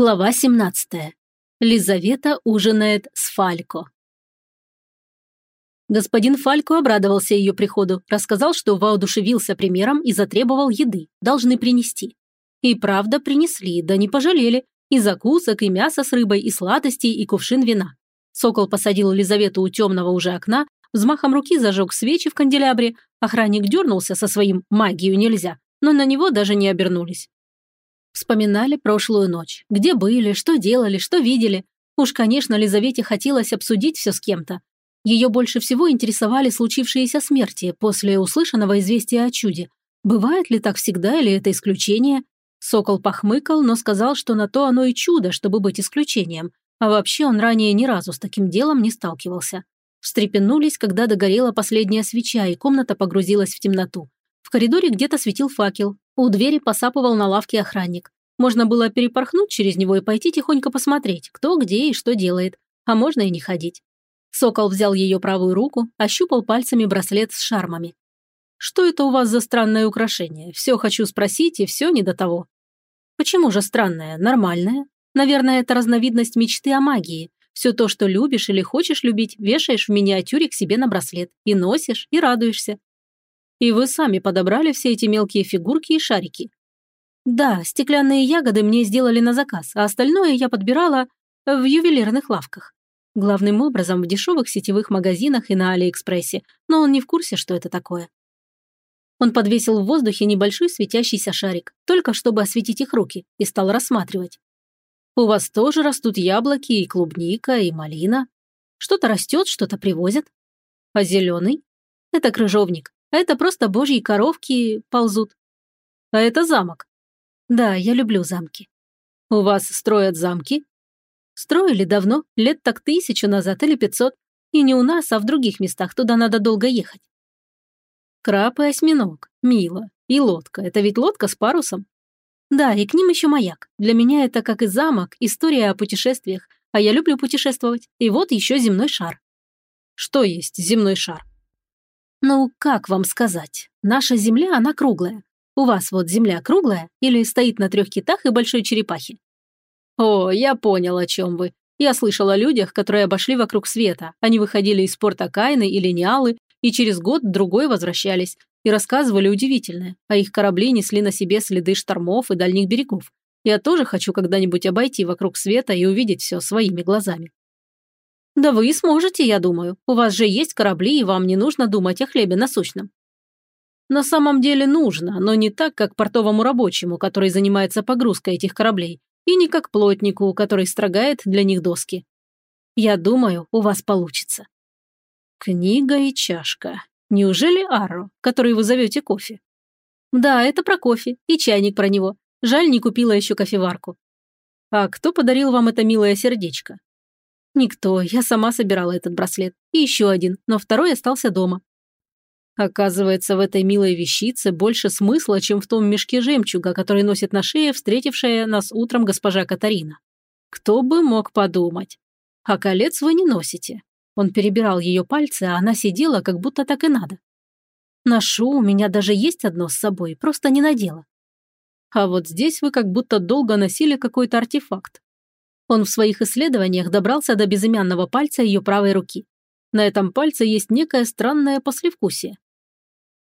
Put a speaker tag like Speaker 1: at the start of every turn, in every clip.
Speaker 1: Глава 17. Лизавета ужинает с Фалько. Господин Фалько обрадовался ее приходу, рассказал, что воодушевился примером и затребовал еды, должны принести. И правда принесли, да не пожалели, и закусок, и мясо с рыбой, и сладостей, и кувшин вина. Сокол посадил Лизавету у темного уже окна, взмахом руки зажег свечи в канделябре, охранник дернулся со своим «магию нельзя», но на него даже не обернулись. Вспоминали прошлую ночь. Где были, что делали, что видели. Уж, конечно, Лизавете хотелось обсудить все с кем-то. Ее больше всего интересовали случившиеся смерти после услышанного известия о чуде. Бывает ли так всегда или это исключение? Сокол похмыкал, но сказал, что на то оно и чудо, чтобы быть исключением. А вообще он ранее ни разу с таким делом не сталкивался. Встрепенулись, когда догорела последняя свеча, и комната погрузилась в темноту. В коридоре где-то светил факел. У двери посапывал на лавке охранник. Можно было перепорхнуть через него и пойти тихонько посмотреть, кто где и что делает. А можно и не ходить. Сокол взял ее правую руку, ощупал пальцами браслет с шармами. «Что это у вас за странное украшение? Все хочу спросить, и все не до того». «Почему же странное? Нормальное? Наверное, это разновидность мечты о магии. Все то, что любишь или хочешь любить, вешаешь в миниатюре к себе на браслет. И носишь, и радуешься. И вы сами подобрали все эти мелкие фигурки и шарики. Да, стеклянные ягоды мне сделали на заказ, а остальное я подбирала в ювелирных лавках. Главным образом в дешевых сетевых магазинах и на Алиэкспрессе, но он не в курсе, что это такое. Он подвесил в воздухе небольшой светящийся шарик, только чтобы осветить их руки, и стал рассматривать. У вас тоже растут яблоки и клубника, и малина. Что-то растет, что-то привозят. А зеленый? Это крыжовник. Это просто божьи коровки ползут. А это замок. Да, я люблю замки. У вас строят замки? Строили давно, лет так тысячу назад или пятьсот. И не у нас, а в других местах, туда надо долго ехать. Краб и осьминог. Мило. И лодка. Это ведь лодка с парусом. Да, и к ним еще маяк. Для меня это как и замок, история о путешествиях. А я люблю путешествовать. И вот еще земной шар. Что есть земной шар? Ну, как вам сказать? Наша Земля, она круглая. У вас вот Земля круглая или стоит на трех китах и большой черепахе? О, я понял, о чем вы. Я слышал о людях, которые обошли вокруг света. Они выходили из порта Кайны или Ниалы и через год-другой возвращались и рассказывали удивительное, а их корабли несли на себе следы штормов и дальних берегов. Я тоже хочу когда-нибудь обойти вокруг света и увидеть все своими глазами. Да вы сможете, я думаю. У вас же есть корабли, и вам не нужно думать о хлебе насущном. На самом деле нужно, но не так, как портовому рабочему, который занимается погрузкой этих кораблей, и не как плотнику, который строгает для них доски. Я думаю, у вас получится. Книга и чашка. Неужели Арро, который вы зовете кофе? Да, это про кофе, и чайник про него. Жаль, не купила еще кофеварку. А кто подарил вам это милое сердечко? Никто, я сама собирала этот браслет. И еще один, но второй остался дома. Оказывается, в этой милой вещице больше смысла, чем в том мешке жемчуга, который носит на шее встретившая нас утром госпожа Катарина. Кто бы мог подумать. А колец вы не носите. Он перебирал ее пальцы, а она сидела, как будто так и надо. Ношу, у меня даже есть одно с собой, просто не надела. А вот здесь вы как будто долго носили какой-то артефакт. Он в своих исследованиях добрался до безымянного пальца ее правой руки. На этом пальце есть некое странное послевкусие.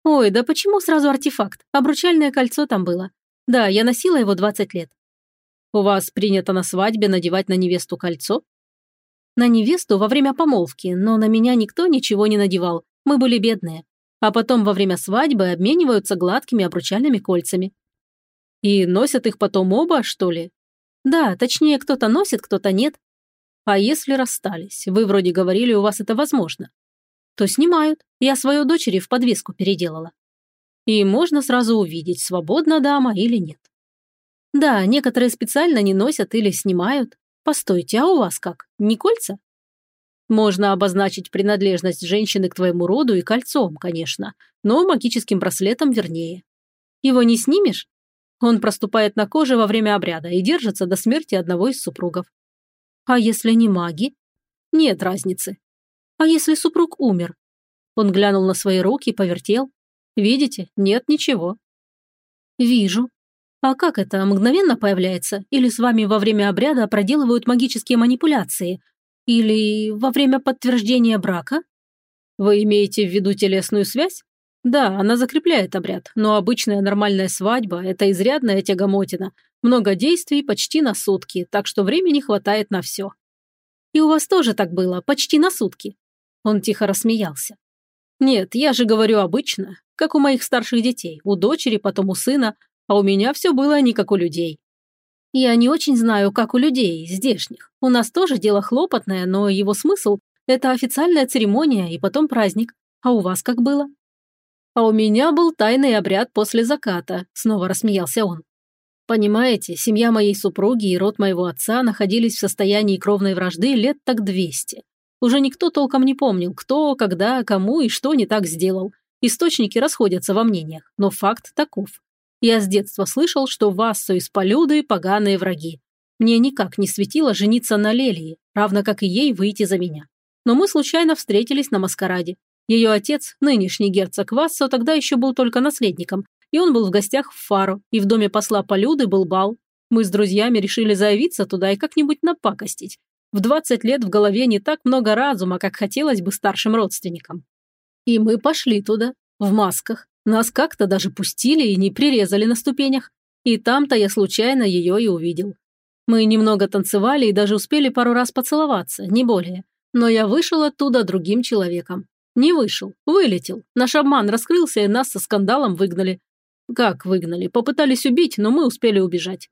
Speaker 1: Ой, да почему сразу артефакт? Обручальное кольцо там было. Да, я носила его 20 лет. У вас принято на свадьбе надевать на невесту кольцо? На невесту во время помолвки, но на меня никто ничего не надевал. Мы были бедные. А потом во время свадьбы обмениваются гладкими обручальными кольцами. И носят их потом оба, что ли? Да, точнее, кто-то носит, кто-то нет. А если расстались? Вы вроде говорили, у вас это возможно. То снимают. Я свою дочери в подвеску переделала. И можно сразу увидеть, свободна дама или нет. Да, некоторые специально не носят или снимают. Постойте, а у вас как? Не кольца? Можно обозначить принадлежность женщины к твоему роду и кольцом, конечно, но магическим браслетом вернее. Его не снимешь? Он проступает на коже во время обряда и держится до смерти одного из супругов. А если не маги? Нет разницы. А если супруг умер? Он глянул на свои руки, повертел. Видите, нет ничего. Вижу. А как это, мгновенно появляется? Или с вами во время обряда проделывают магические манипуляции? Или во время подтверждения брака? Вы имеете в виду телесную связь? Да, она закрепляет обряд, но обычная нормальная свадьба – это изрядная тягомотина. Много действий почти на сутки, так что времени хватает на все. И у вас тоже так было, почти на сутки. Он тихо рассмеялся. Нет, я же говорю обычно, как у моих старших детей, у дочери, потом у сына, а у меня все было не как у людей. Я не очень знаю, как у людей, здешних. У нас тоже дело хлопотное, но его смысл – это официальная церемония и потом праздник. А у вас как было? А у меня был тайный обряд после заката, снова рассмеялся он. Понимаете, семья моей супруги и род моего отца находились в состоянии кровной вражды лет так двести. Уже никто толком не помнил, кто, когда, кому и что не так сделал. Источники расходятся во мнениях, но факт таков. Я с детства слышал, что Вассо и Спалюды – поганые враги. Мне никак не светило жениться на Лелии, равно как и ей выйти за меня. Но мы случайно встретились на маскараде. Ее отец, нынешний герцог Вассо, тогда еще был только наследником, и он был в гостях в Фару, и в доме посла Полюды был бал. Мы с друзьями решили заявиться туда и как-нибудь напакостить. В 20 лет в голове не так много разума, как хотелось бы старшим родственникам. И мы пошли туда, в масках. Нас как-то даже пустили и не прирезали на ступенях. И там-то я случайно ее и увидел. Мы немного танцевали и даже успели пару раз поцеловаться, не более. Но я вышел оттуда другим человеком. Не вышел, вылетел. Наш обман раскрылся, и нас со скандалом выгнали. Как выгнали? Попытались убить, но мы успели убежать.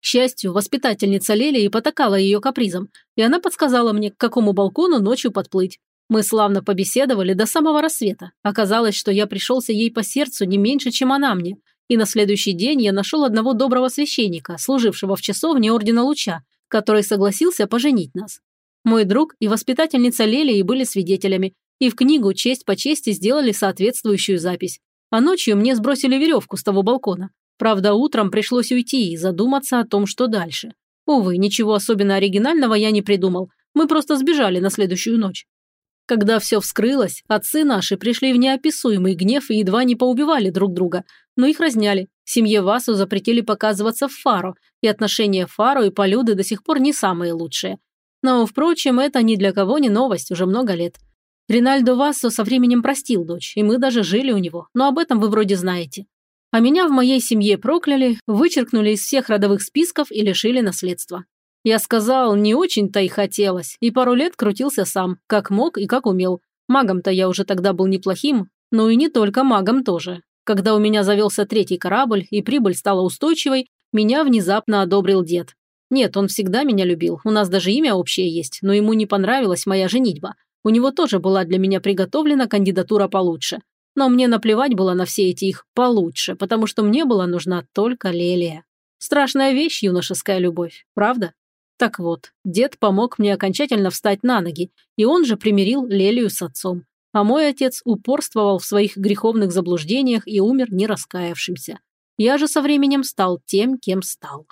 Speaker 1: К счастью, воспитательница Лелии потакала ее капризом, и она подсказала мне, к какому балкону ночью подплыть. Мы славно побеседовали до самого рассвета. Оказалось, что я пришелся ей по сердцу не меньше, чем она мне. И на следующий день я нашел одного доброго священника, служившего в часовне Ордена Луча, который согласился поженить нас. Мой друг и воспитательница Лелии были свидетелями, и в книгу «Честь по чести» сделали соответствующую запись. А ночью мне сбросили веревку с того балкона. Правда, утром пришлось уйти и задуматься о том, что дальше. Увы, ничего особенно оригинального я не придумал. Мы просто сбежали на следующую ночь. Когда все вскрылось, отцы наши пришли в неописуемый гнев и едва не поубивали друг друга, но их разняли. Семье Васу запретили показываться в Фаро, и отношения Фаро и Полюды до сих пор не самые лучшие. Но, впрочем, это ни для кого не новость уже много лет. Ринальдо Вассо со временем простил дочь, и мы даже жили у него, но об этом вы вроде знаете. А меня в моей семье прокляли, вычеркнули из всех родовых списков и лишили наследства. Я сказал, не очень-то и хотелось, и пару лет крутился сам, как мог и как умел. Магом-то я уже тогда был неплохим, но и не только магом тоже. Когда у меня завелся третий корабль и прибыль стала устойчивой, меня внезапно одобрил дед. Нет, он всегда меня любил, у нас даже имя общее есть, но ему не понравилась моя женитьба. У него тоже была для меня приготовлена кандидатура получше. Но мне наплевать было на все эти их «получше», потому что мне была нужна только Лелия. Страшная вещь, юношеская любовь, правда? Так вот, дед помог мне окончательно встать на ноги, и он же примирил Лелию с отцом. А мой отец упорствовал в своих греховных заблуждениях и умер не раскаявшимся. Я же со временем стал тем, кем стал.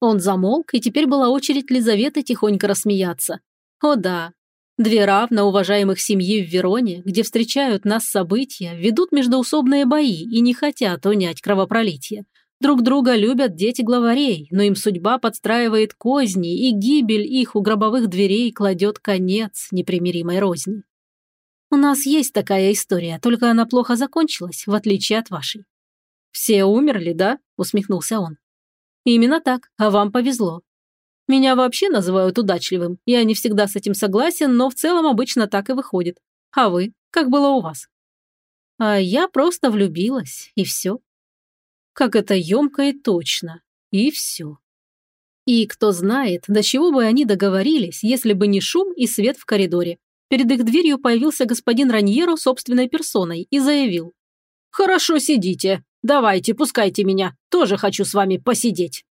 Speaker 1: Он замолк, и теперь была очередь Лизаветы тихонько рассмеяться. О да, Две равно уважаемых семьи в Вероне, где встречают нас события, ведут междоусобные бои и не хотят унять кровопролитие. Друг друга любят дети главарей, но им судьба подстраивает козни, и гибель их у гробовых дверей кладет конец непримиримой розни. У нас есть такая история, только она плохо закончилась, в отличие от вашей. «Все умерли, да?» – усмехнулся он. «Именно так, а вам повезло. Меня вообще называют удачливым. Я не всегда с этим согласен, но в целом обычно так и выходит. А вы? Как было у вас? А я просто влюбилась, и все. Как это емко и точно. И все. И кто знает, до чего бы они договорились, если бы не шум и свет в коридоре. Перед их дверью появился господин Раньеро собственной персоной и заявил. «Хорошо сидите. Давайте, пускайте меня. Тоже хочу с вами посидеть».